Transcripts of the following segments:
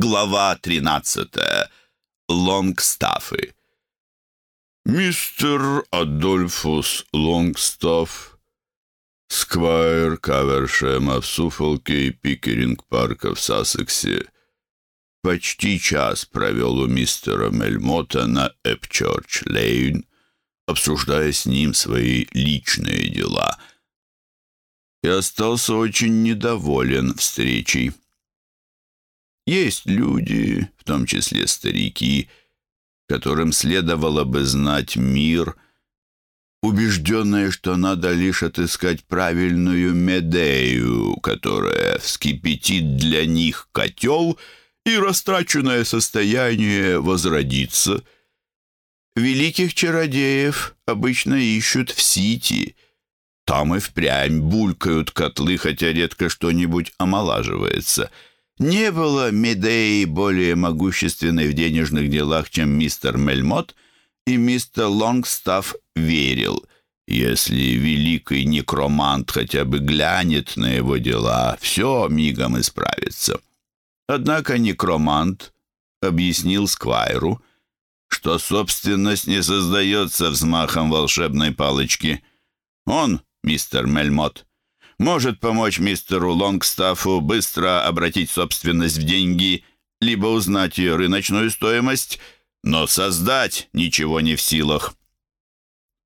Глава 13. Лонгстаффы. Мистер Адольфус Лонгстафф, сквайр Кавершема в Суфолке и Пикеринг-парка в Сассексе, почти час провел у мистера Мельмота на Эпчорч-Лейн, обсуждая с ним свои личные дела, и остался очень недоволен встречей. Есть люди, в том числе старики, которым следовало бы знать мир, убежденные, что надо лишь отыскать правильную медею, которая вскипятит для них котел, и растраченное состояние возродится. Великих чародеев обычно ищут в Сити. Там и впрямь булькают котлы, хотя редко что-нибудь омолаживается — не было Медеи более могущественной в денежных делах, чем мистер Мельмот, и мистер Лонгстафф верил, если великий некромант хотя бы глянет на его дела, все мигом исправится. Однако некромант объяснил Сквайру, что собственность не создается взмахом волшебной палочки. Он, мистер Мельмот, может помочь мистеру Лонгстаффу быстро обратить собственность в деньги, либо узнать ее рыночную стоимость, но создать ничего не в силах.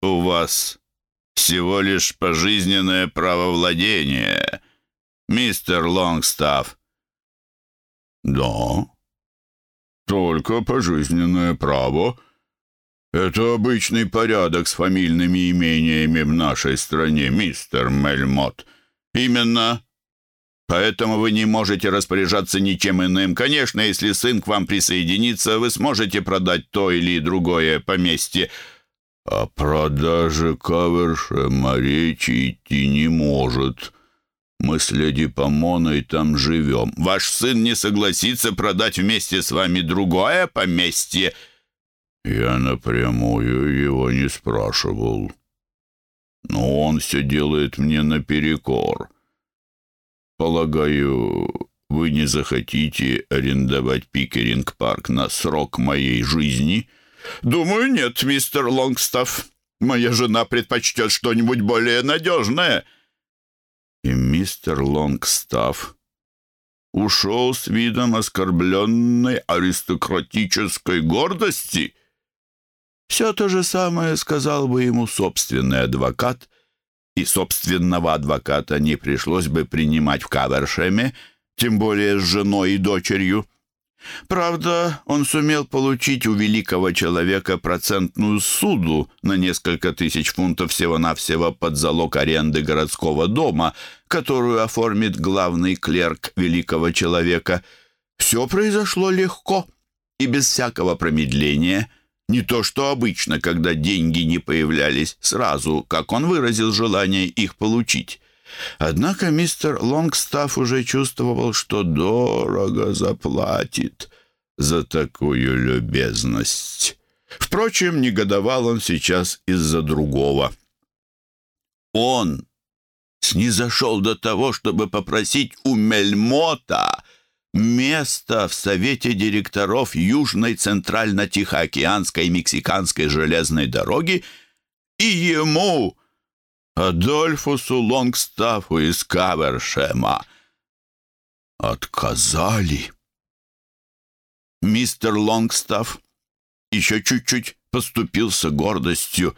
У вас всего лишь пожизненное право владения, мистер Лонгстафф. Да, только пожизненное право. Это обычный порядок с фамильными имениями в нашей стране, мистер Мельмот. «Именно. Поэтому вы не можете распоряжаться ничем иным. Конечно, если сын к вам присоединится, вы сможете продать то или другое поместье». «О продаже кавершема речи идти не может. Мы с леди Помоной там живем. Ваш сын не согласится продать вместе с вами другое поместье». «Я напрямую его не спрашивал». Но он все делает мне наперекор. Полагаю, вы не захотите арендовать Пикеринг-парк на срок моей жизни? Думаю, нет, мистер Лонгстафф. Моя жена предпочтет что-нибудь более надежное. И мистер Лонгстафф ушел с видом оскорбленной аристократической гордости — все то же самое сказал бы ему собственный адвокат, и собственного адвоката не пришлось бы принимать в Кавершеме, тем более с женой и дочерью. Правда, он сумел получить у великого человека процентную суду на несколько тысяч фунтов всего-навсего под залог аренды городского дома, которую оформит главный клерк великого человека. Все произошло легко и без всякого промедления — не то что обычно, когда деньги не появлялись сразу, как он выразил желание их получить. Однако мистер Лонгстафф уже чувствовал, что дорого заплатит за такую любезность. Впрочем, негодовал он сейчас из-за другого. Он снизошел до того, чтобы попросить у Мельмота место в Совете директоров Южной Центрально-Тихоокеанской Мексиканской железной дороги и ему, Адольфусу Лонгстафу из Кавершема, отказали. Мистер Лонгстаф еще чуть-чуть поступился гордостью.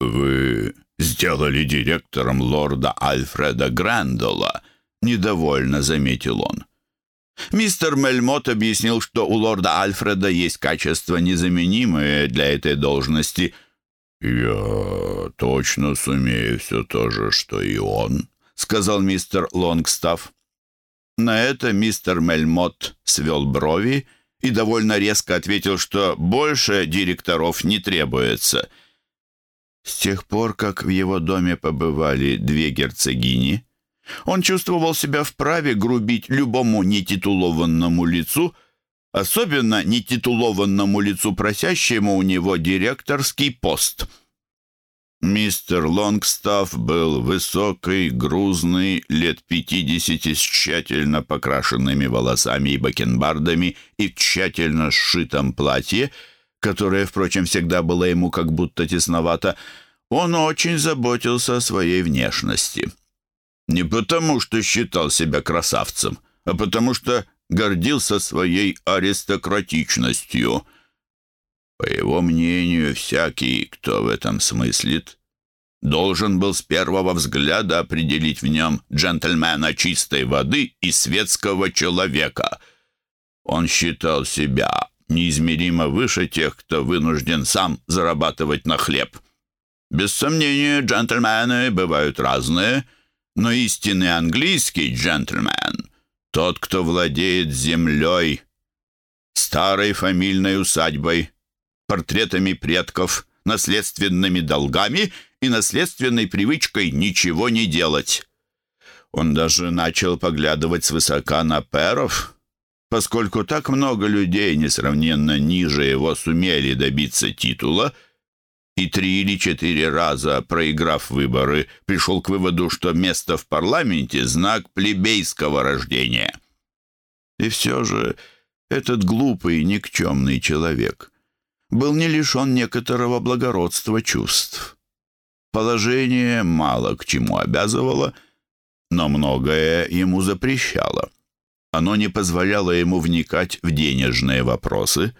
«Вы сделали директором лорда Альфреда Грэндола», — недовольно заметил он. Мистер Мельмот объяснил, что у лорда Альфреда есть качества, незаменимые для этой должности. «Я точно сумею все то же, что и он», — сказал мистер Лонгстафф. На это мистер Мельмот свел брови и довольно резко ответил, что больше директоров не требуется. С тех пор, как в его доме побывали две герцогини, он чувствовал себя вправе грубить любому нетитулованному лицу, особенно нетитулованному лицу, просящему у него директорский пост. Мистер Лонгстафф был высокий, грузный, лет пятидесяти с тщательно покрашенными волосами и бакенбардами и в тщательно сшитом платье, которое, впрочем, всегда было ему как будто тесновато, он очень заботился о своей внешности. Не потому, что считал себя красавцем, а потому что гордился своей аристократичностью. По его мнению, всякий, кто в этом смыслит, должен был с первого взгляда определить в нем джентльмена чистой воды и светского человека. Он считал себя неизмеримо выше тех, кто вынужден сам зарабатывать на хлеб. Без сомнения, джентльмены бывают разные, но истинный английский джентльмен — тот, кто владеет землей, старой фамильной усадьбой, портретами предков, наследственными долгами и наследственной привычкой ничего не делать. Он даже начал поглядывать свысока на перов, поскольку так много людей, несравненно ниже его, сумели добиться титула, и три или четыре раза, проиграв выборы, пришел к выводу, что место в парламенте — знак плебейского рождения. И все же этот глупый, никчемный человек был не лишен некоторого благородства чувств. Положение мало к чему обязывало, но многое ему запрещало. Оно не позволяло ему вникать в денежные вопросы.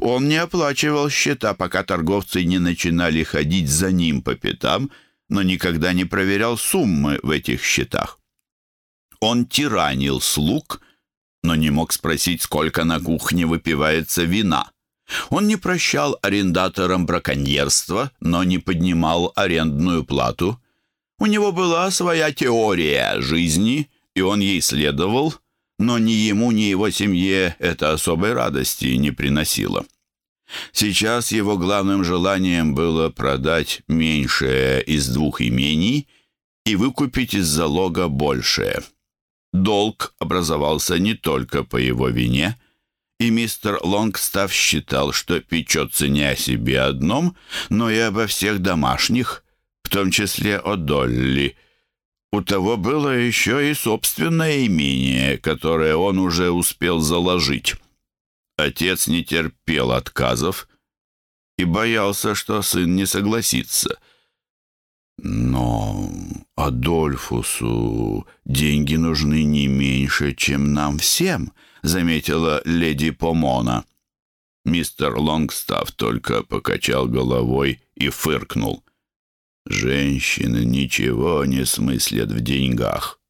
Он не оплачивал счета, пока торговцы не начинали ходить за ним по пятам, но никогда не проверял суммы в этих счетах. Он тиранил слуг, но не мог спросить, сколько на кухне выпивается вина. Он не прощал арендаторам браконьерства, но не поднимал арендную плату. У него была своя теория жизни, и он ей следовал, но ни ему, ни его семье это особой радости не приносило. Сейчас его главным желанием было продать меньшее из двух имений и выкупить из залога большее. Долг образовался не только по его вине – и мистер Лонгстафф считал, что печется не о себе одном, но и обо всех домашних, в том числе о Долли. У того было еще и собственное имение, которое он уже успел заложить. Отец не терпел отказов и боялся, что сын не согласится. Но Адольфусу деньги нужны не меньше, чем нам всем — заметила леди Помона. Мистер Лонгстафф только покачал головой и фыркнул. «Женщины ничего не смыслят в деньгах».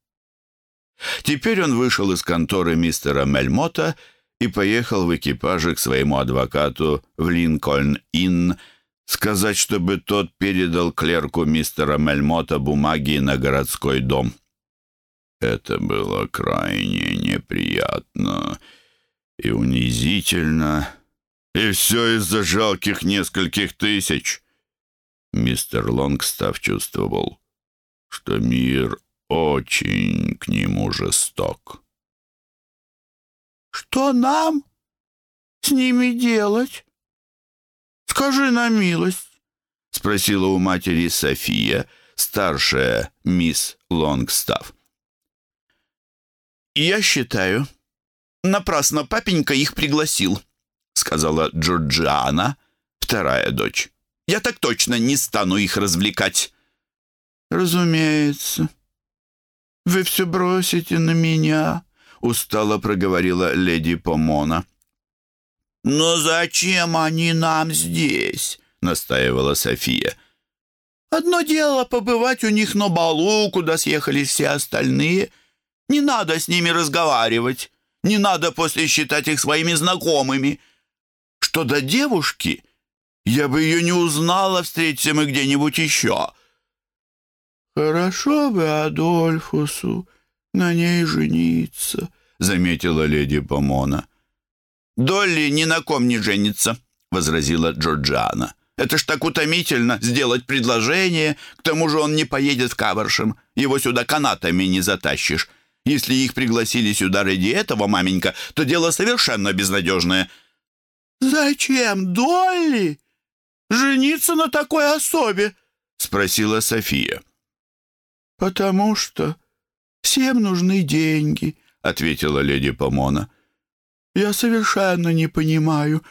Теперь он вышел из конторы мистера Мельмота и поехал в экипаже к своему адвокату в Линкольн-Инн, сказать, чтобы тот передал клерку мистера Мельмота бумаги на городской дом. Это было крайне неприятно и унизительно, и все из-за жалких нескольких тысяч. Мистер Лонгстав чувствовал, что мир очень к нему жесток. «Что нам с ними делать? Скажи на милость», — спросила у матери София, старшая мисс Лонгстав. «Я считаю, напрасно папенька их пригласил», — сказала Джорджиана, вторая дочь. «Я так точно не стану их развлекать». «Разумеется. Вы все бросите на меня», — устало проговорила леди Помона. «Но зачем они нам здесь?» — настаивала София. «Одно дело побывать у них на балу, куда съехались все остальные». Не надо с ними разговаривать. Не надо после считать их своими знакомыми. Что до девушки, я бы ее не узнала, встретимся мы где-нибудь еще. Хорошо бы Адольфусу на ней жениться, заметила леди Помона. Долли ни на ком не женится, возразила Джорджиана. Это ж так утомительно сделать предложение, к тому же он не поедет в Кавершем, его сюда канатами не затащишь. Если их пригласили сюда ради этого, маменька, то дело совершенно безнадежное». «Зачем, Долли? Жениться на такой особе?» — спросила София. «Потому что всем нужны деньги», — ответила леди Помона. «Я совершенно не понимаю,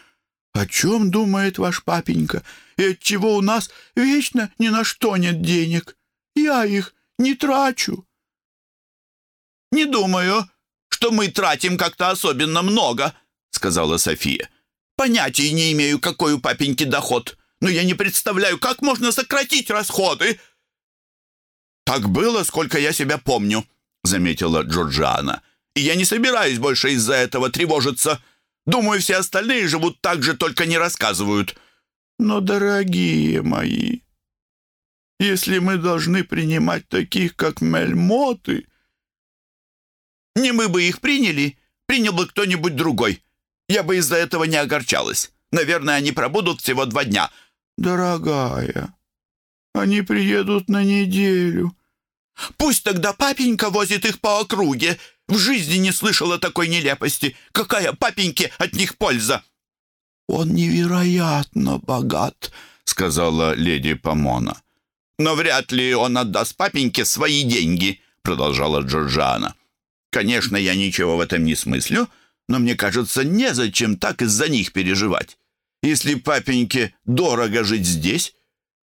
о чем думает ваш папенька, и отчего у нас вечно ни на что нет денег. Я их не трачу». «Не думаю, что мы тратим как-то особенно много», — сказала София. «Понятия не имею, какой у папеньки доход, но я не представляю, как можно сократить расходы». «Так было, сколько я себя помню», — заметила Джорджиана. «И я не собираюсь больше из-за этого тревожиться. Думаю, все остальные живут так же, только не рассказывают». «Но, дорогие мои, если мы должны принимать таких, как Мельмоты, не мы бы их приняли, принял бы кто-нибудь другой. Я бы из-за этого не огорчалась. Наверное, они пробудут всего два дня». «Дорогая, они приедут на неделю». «Пусть тогда папенька возит их по округе. В жизни не слышала такой нелепости. Какая папеньке от них польза?» «Он невероятно богат», — сказала леди Помона. «Но вряд ли он отдаст папеньке свои деньги», — продолжала Джорджана. Конечно, я ничего в этом не смыслю, но мне кажется, незачем так из-за них переживать. Если папеньке дорого жить здесь,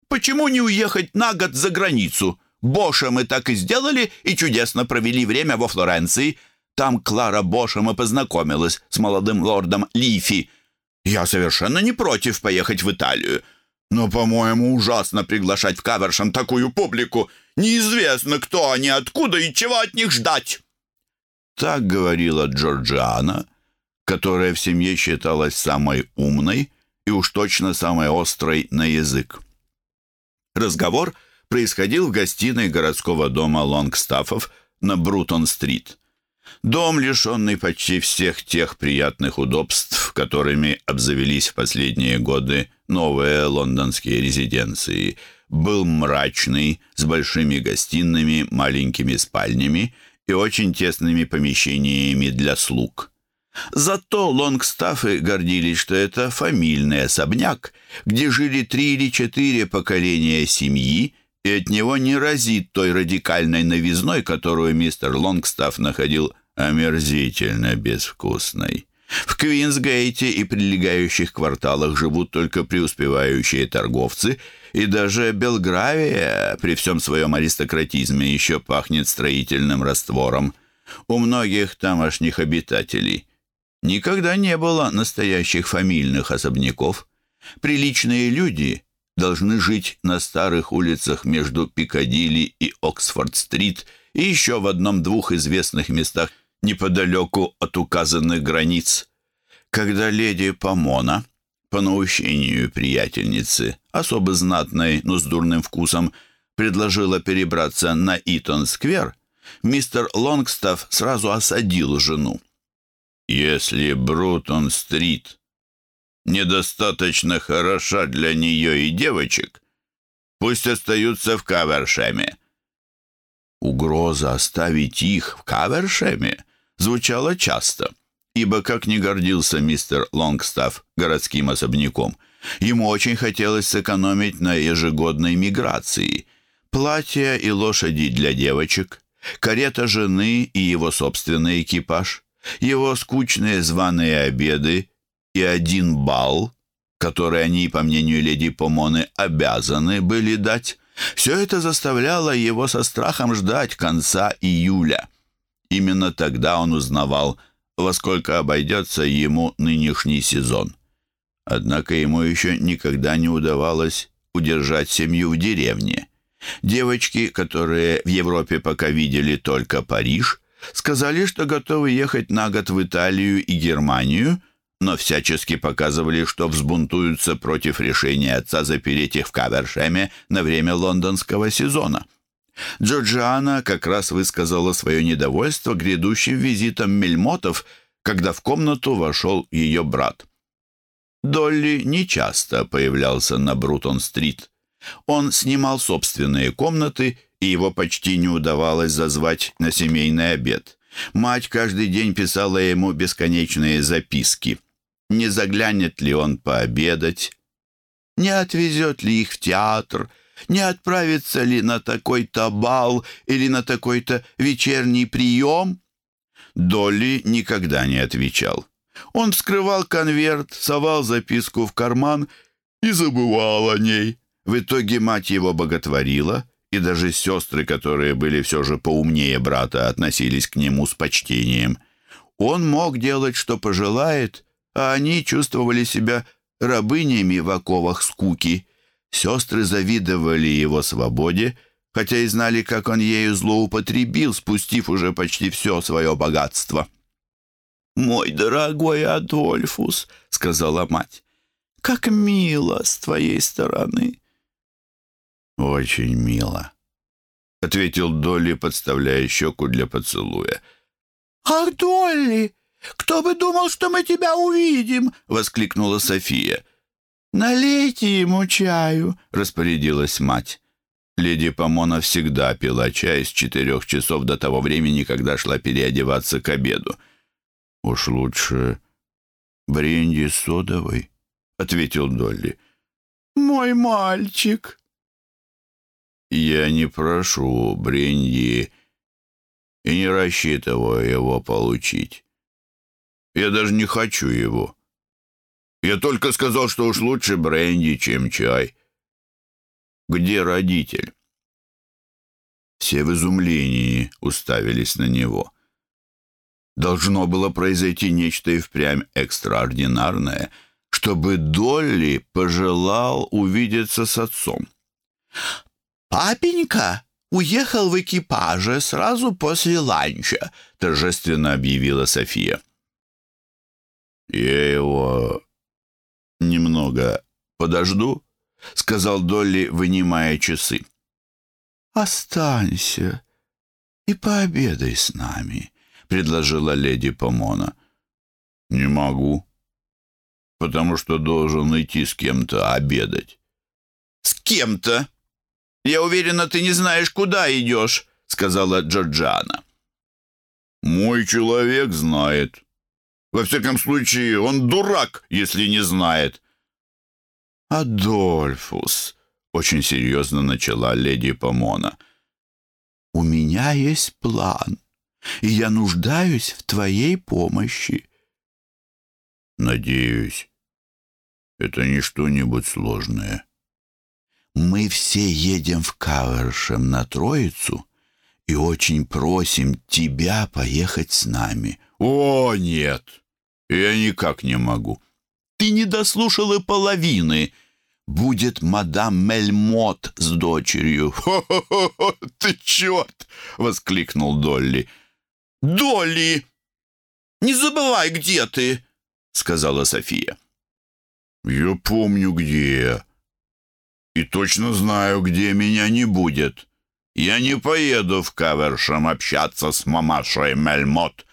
почему не уехать на год за границу? Боша мы так и сделали и чудесно провели время во Флоренции. Там Клара Бошем и познакомилась с молодым лордом Лифи. Я совершенно не против поехать в Италию. Но, по-моему, ужасно приглашать в Кавершем такую публику. Неизвестно, кто они, откуда и чего от них ждать. Так говорила Джорджиана, которая в семье считалась самой умной и уж точно самой острой на язык. Разговор происходил в гостиной городского дома Лонгстаффов на Брутон-стрит. Дом, лишенный почти всех тех приятных удобств, которыми обзавелись в последние годы новые лондонские резиденции, был мрачный, с большими гостиными, маленькими спальнями и очень тесными помещениями для слуг. Зато лонгстафы гордились, что это фамильный особняк, где жили три или четыре поколения семьи, и от него не разит той радикальной новизной, которую мистер Лонгстаф находил омерзительно безвкусной. В Квинсгейте и прилегающих кварталах живут только преуспевающие торговцы – и даже Белгравия при всем своем аристократизме еще пахнет строительным раствором. У многих тамошних обитателей никогда не было настоящих фамильных особняков. Приличные люди должны жить на старых улицах между Пикадилли и Оксфорд-стрит и еще в одном-двух известных местах неподалеку от указанных границ. Когда леди Помона по наущению приятельницы, особо знатной, но с дурным вкусом, предложила перебраться на Итон-сквер, мистер Лонгстаф сразу осадил жену. «Если Брутон-стрит недостаточно хороша для нее и девочек, пусть остаются в Кавершеме». Угроза оставить их в Кавершеме звучала часто — ибо как не гордился мистер Лонгстафф городским особняком, ему очень хотелось сэкономить на ежегодной миграции. Платья и лошади для девочек, карета жены и его собственный экипаж, его скучные званые обеды и один бал, который они, по мнению леди Помоны, обязаны были дать, все это заставляло его со страхом ждать конца июля. Именно тогда он узнавал, во сколько обойдется ему нынешний сезон. Однако ему еще никогда не удавалось удержать семью в деревне. Девочки, которые в Европе пока видели только Париж, сказали, что готовы ехать на год в Италию и Германию, но всячески показывали, что взбунтуются против решения отца запереть их в Кавершеме на время лондонского сезона. Джорджиана как раз высказала свое недовольство грядущим визитом мельмотов, когда в комнату вошел ее брат. Долли нечасто появлялся на Брутон-стрит. Он снимал собственные комнаты, и его почти не удавалось зазвать на семейный обед. Мать каждый день писала ему бесконечные записки. Не заглянет ли он пообедать? Не отвезет ли их в театр? Не отправиться ли на такой-то бал или на такой-то вечерний прием?» Долли никогда не отвечал. Он вскрывал конверт, совал записку в карман и забывал о ней. В итоге мать его боготворила, и даже сестры, которые были все же поумнее брата, относились к нему с почтением. Он мог делать, что пожелает, а они чувствовали себя рабынями в оковах скуки. Сестры завидовали его свободе, хотя и знали, как он ею злоупотребил, спустив уже почти все свое богатство. «Мой дорогой Адольфус», — сказала мать, — «как мило с твоей стороны». «Очень мило», — ответил Долли, подставляя щеку для поцелуя. «Ах, Долли, кто бы думал, что мы тебя увидим!» — воскликнула София. «Налейте ему чаю», — распорядилась мать. Леди Помона всегда пила чай с четырех часов до того времени, когда шла переодеваться к обеду. «Уж лучше бренди содовой», — ответил Долли. «Мой мальчик!» «Я не прошу бренди и не рассчитываю его получить. Я даже не хочу его. Я только сказал, что уж лучше бренди, чем чай. Где родитель?» Все в изумлении уставились на него. Должно было произойти нечто и впрямь экстраординарное, чтобы Долли пожелал увидеться с отцом. «Папенька уехал в экипаже сразу после ланча», — торжественно объявила София. «Я его немного подожду», — сказал Долли, вынимая часы. «Останься и пообедай с нами», — предложила леди Помона. «Не могу, потому что должен идти с кем-то обедать». «С кем-то? Я уверена, ты не знаешь, куда идешь», — сказала Джорджана. «Мой человек знает. Во всяком случае, он дурак, если не знает». «Адольфус», — очень серьезно начала леди Помона, — «у меня есть план» и я нуждаюсь в твоей помощи». «Надеюсь, это не что-нибудь сложное». «Мы все едем в Кавершем на Троицу и очень просим тебя поехать с нами». «О, нет! Я никак не могу». «Ты не дослушал и половины», будет мадам Мельмот с дочерью. «Хо-хо-хо! Ты черт!» — воскликнул Долли. «Долли! Не забывай, где ты!» — сказала София. «Я помню, где я. И точно знаю, где меня не будет. Я не поеду в Кавершем общаться с мамашей Мельмот».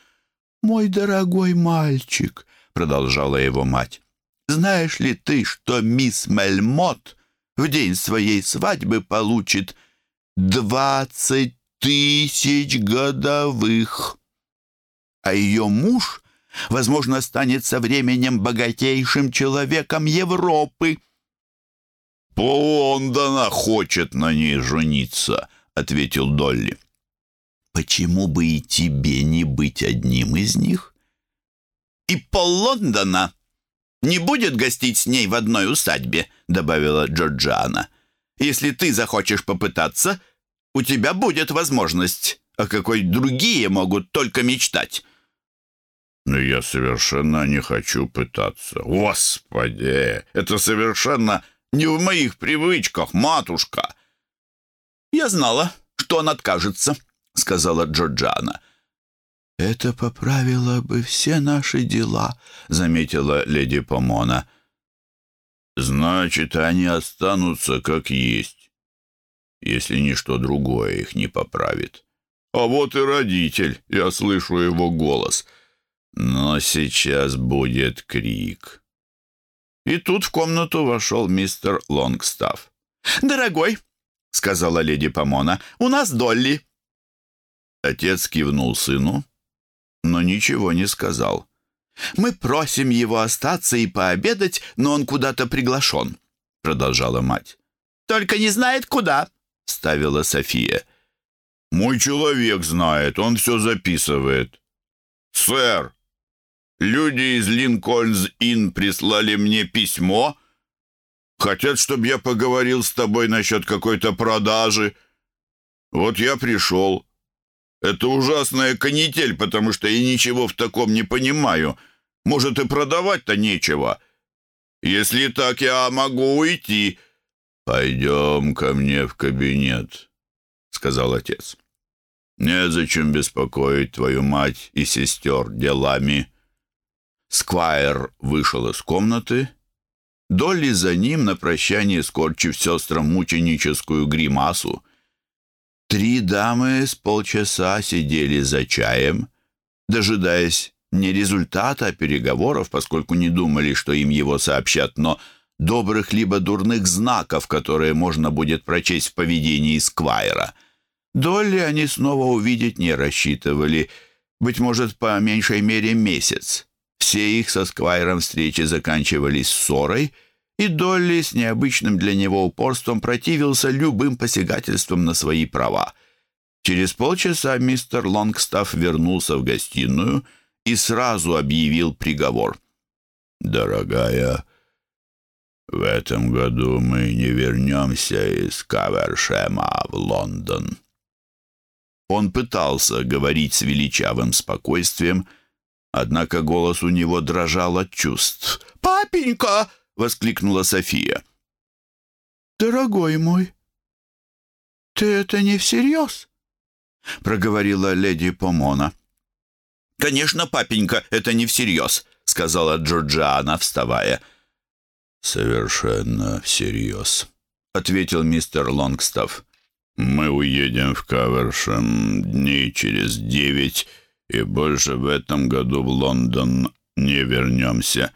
«Мой дорогой мальчик», — продолжала его мать, «знаешь ли ты, что мисс Мельмот в день своей свадьбы получит двадцать тысяч годовых. А ее муж, возможно, станет со временем богатейшим человеком Европы. «Лондона хочет на ней жениться», — ответил Долли. «Почему бы и тебе не быть одним из них?» «И пол Лондона не будет гостить с ней в одной усадьбе», — добавила Джорджиана. «Если ты захочешь попытаться, у тебя будет возможность, о какой другие могут только мечтать». «Но я совершенно не хочу пытаться. Господи, это совершенно не в моих привычках, матушка!» «Я знала, что он откажется», — сказала Джорджана. «Это поправило бы все наши дела», — заметила леди Помона. «Значит, они останутся как есть если ничто другое их не поправит. А вот и родитель, я слышу его голос. Но сейчас будет крик. И тут в комнату вошел мистер Лонгстафф. «Дорогой», — сказала леди Помона, — «у нас Долли». Отец кивнул сыну, но ничего не сказал. «Мы просим его остаться и пообедать, но он куда-то приглашен», — продолжала мать. только не знает, куда», — ставила София. «Мой человек знает, он все записывает». «Сэр, люди из Линкольнс-Инн прислали мне письмо. Хотят, чтобы я поговорил с тобой насчет какой-то продажи. Вот я пришел. Это ужасная канитель, потому что я ничего в таком не понимаю. Может, и продавать-то нечего. Если так, я могу уйти». «Пойдем ко мне в кабинет», — сказал отец. «Незачем беспокоить твою мать и сестер делами». Сквайр вышел из комнаты. Долли за ним на прощание скорчив сестрам мученическую гримасу. Три дамы с полчаса сидели за чаем, дожидаясь не результата переговоров, поскольку не думали, что им его сообщат, но добрых либо дурных знаков, которые можно будет прочесть в поведении Сквайра. Долли они снова увидеть не рассчитывали, быть может, по меньшей мере месяц. Все их со Сквайром встречи заканчивались ссорой, и Долли с необычным для него упорством противился любым посягательствам на свои права. Через полчаса мистер Лонгстафф вернулся в гостиную и сразу объявил приговор. «Дорогая, в этом году мы не вернемся из Кавершема в Лондон». Он пытался говорить с величавым спокойствием, однако голос у него дрожал от чувств. «Папенька!» — воскликнула София. «Дорогой мой, ты это не всерьез?» — проговорила леди Помона. «Конечно, папенька, это не всерьез», — сказала Джорджиана, вставая. «Совершенно всерьез», — ответил мистер Лонгстафф. «Мы уедем в Кавершем дней через девять, и больше в этом году в Лондон не вернемся».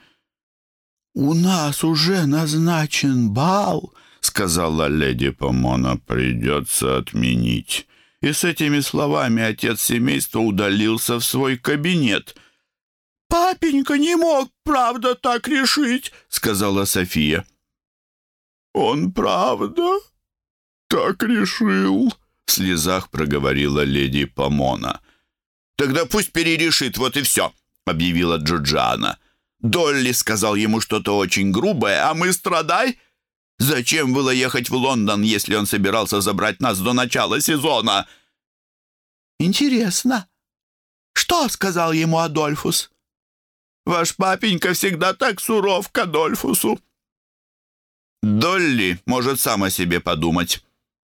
«У нас уже назначен бал», — сказала леди Помона. «Придется отменить». И с этими словами отец семейства удалился в свой кабинет. «Папенька не мог, правда, так решить», — сказала София. «Он правда так решил», — в слезах проговорила леди Помона. «Тогда пусть перерешит, вот и все», — объявила Джорджиана. «Долли сказал ему что-то очень грубое, а мы страдай. Зачем было ехать в Лондон, если он собирался забрать нас до начала сезона?» «Интересно, что сказал ему Адольфус?» «Ваш папенька всегда так суров к Адольфусу». «Долли может сам о себе подумать».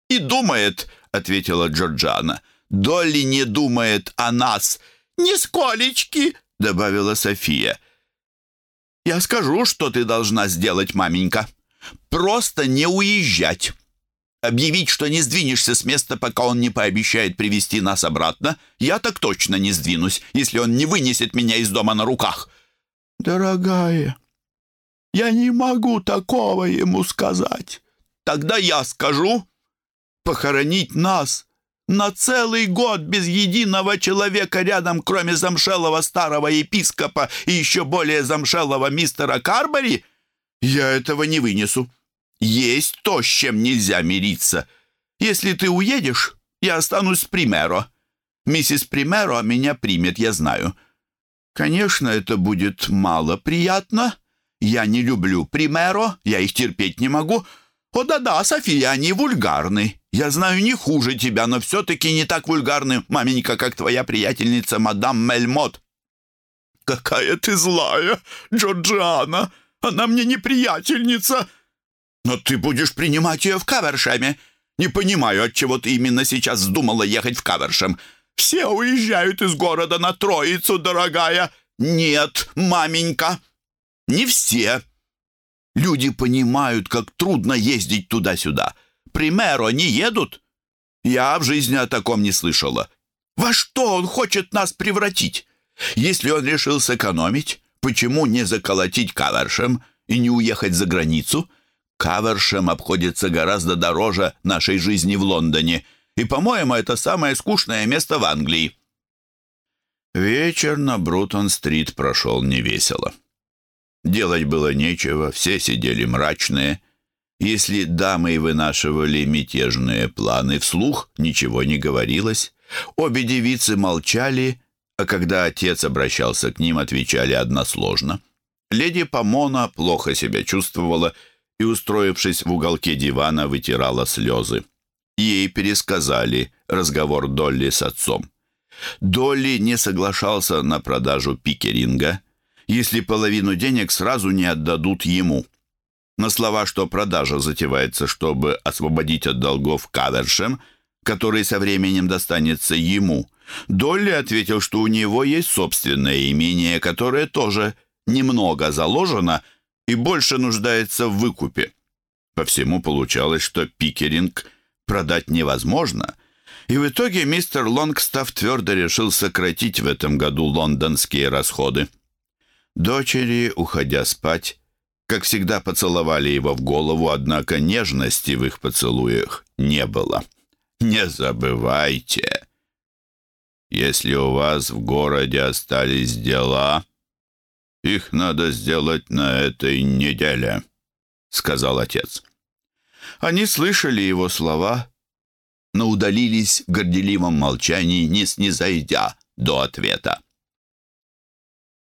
«И думает», — ответила Джорджана. «Долли не думает о нас». «Нисколечки», — добавила София. «Я скажу, что ты должна сделать, маменька. Просто не уезжать. Объявить, что не сдвинешься с места, пока он не пообещает привести нас обратно. Я так точно не сдвинусь, если он не вынесет меня из дома на руках». «Дорогая, я не могу такого ему сказать». «Тогда я скажу. Похоронить нас на целый год без единого человека рядом, кроме замшелого старого епископа и еще более замшелого мистера Карбери? Я этого не вынесу. Есть то, с чем нельзя мириться. Если ты уедешь, я останусь с Примеро. Миссис Примеро меня примет, я знаю. Конечно, это будет мало приятно. Я не люблю Примеро, я их терпеть не могу. О да-да, София, они вульгарны. Я знаю не хуже тебя, но все-таки не так вульгарны, маменька, как твоя приятельница мадам Мельмот. Какая ты злая, Джорджиана! Она мне не приятельница!» Но ты будешь принимать ее в Кавершеме. Не понимаю, отчего ты именно сейчас вздумала ехать в Кавершем. Все уезжают из города на Троицу, дорогая. Нет, маменька, не все. Люди понимают, как трудно ездить туда-сюда. Примеру, не едут. Я в жизни о таком не слышала. Во что он хочет нас превратить? Если он решил сэкономить, почему не заколотить Кавершем и не уехать за границу?» Кавершем обходится гораздо дороже нашей жизни в Лондоне, и, по-моему, это самое скучное место в Англии». Вечер на Брутон-стрит прошел невесело. Делать было нечего, все сидели мрачные. Если дамы вынашивали мятежные планы вслух, ничего не говорилось. Обе девицы молчали, а когда отец обращался к ним, отвечали односложно. Леди Помона плохо себя чувствовала и, устроившись в уголке дивана, вытирала слезы. Ей пересказали разговор Долли с отцом. Долли не соглашался на продажу пикеринга, если половину денег сразу не отдадут ему. На слова, что продажа затевается, чтобы освободить от долгов кавершем, который со временем достанется ему, Долли ответил, что у него есть собственное имение, которое тоже немного заложено и больше нуждается в выкупе. По всему получалось, что пикеринг продать невозможно, и в итоге мистер Лонгстаф твердо решил сократить в этом году лондонские расходы. Дочери, уходя спать, как всегда поцеловали его в голову, однако нежности в их поцелуях не было. «Не забывайте, если у вас в городе остались дела, их надо сделать на этой неделе», — сказал отец. Они слышали его слова, но удалились в горделивом молчании, не снизойдя до ответа.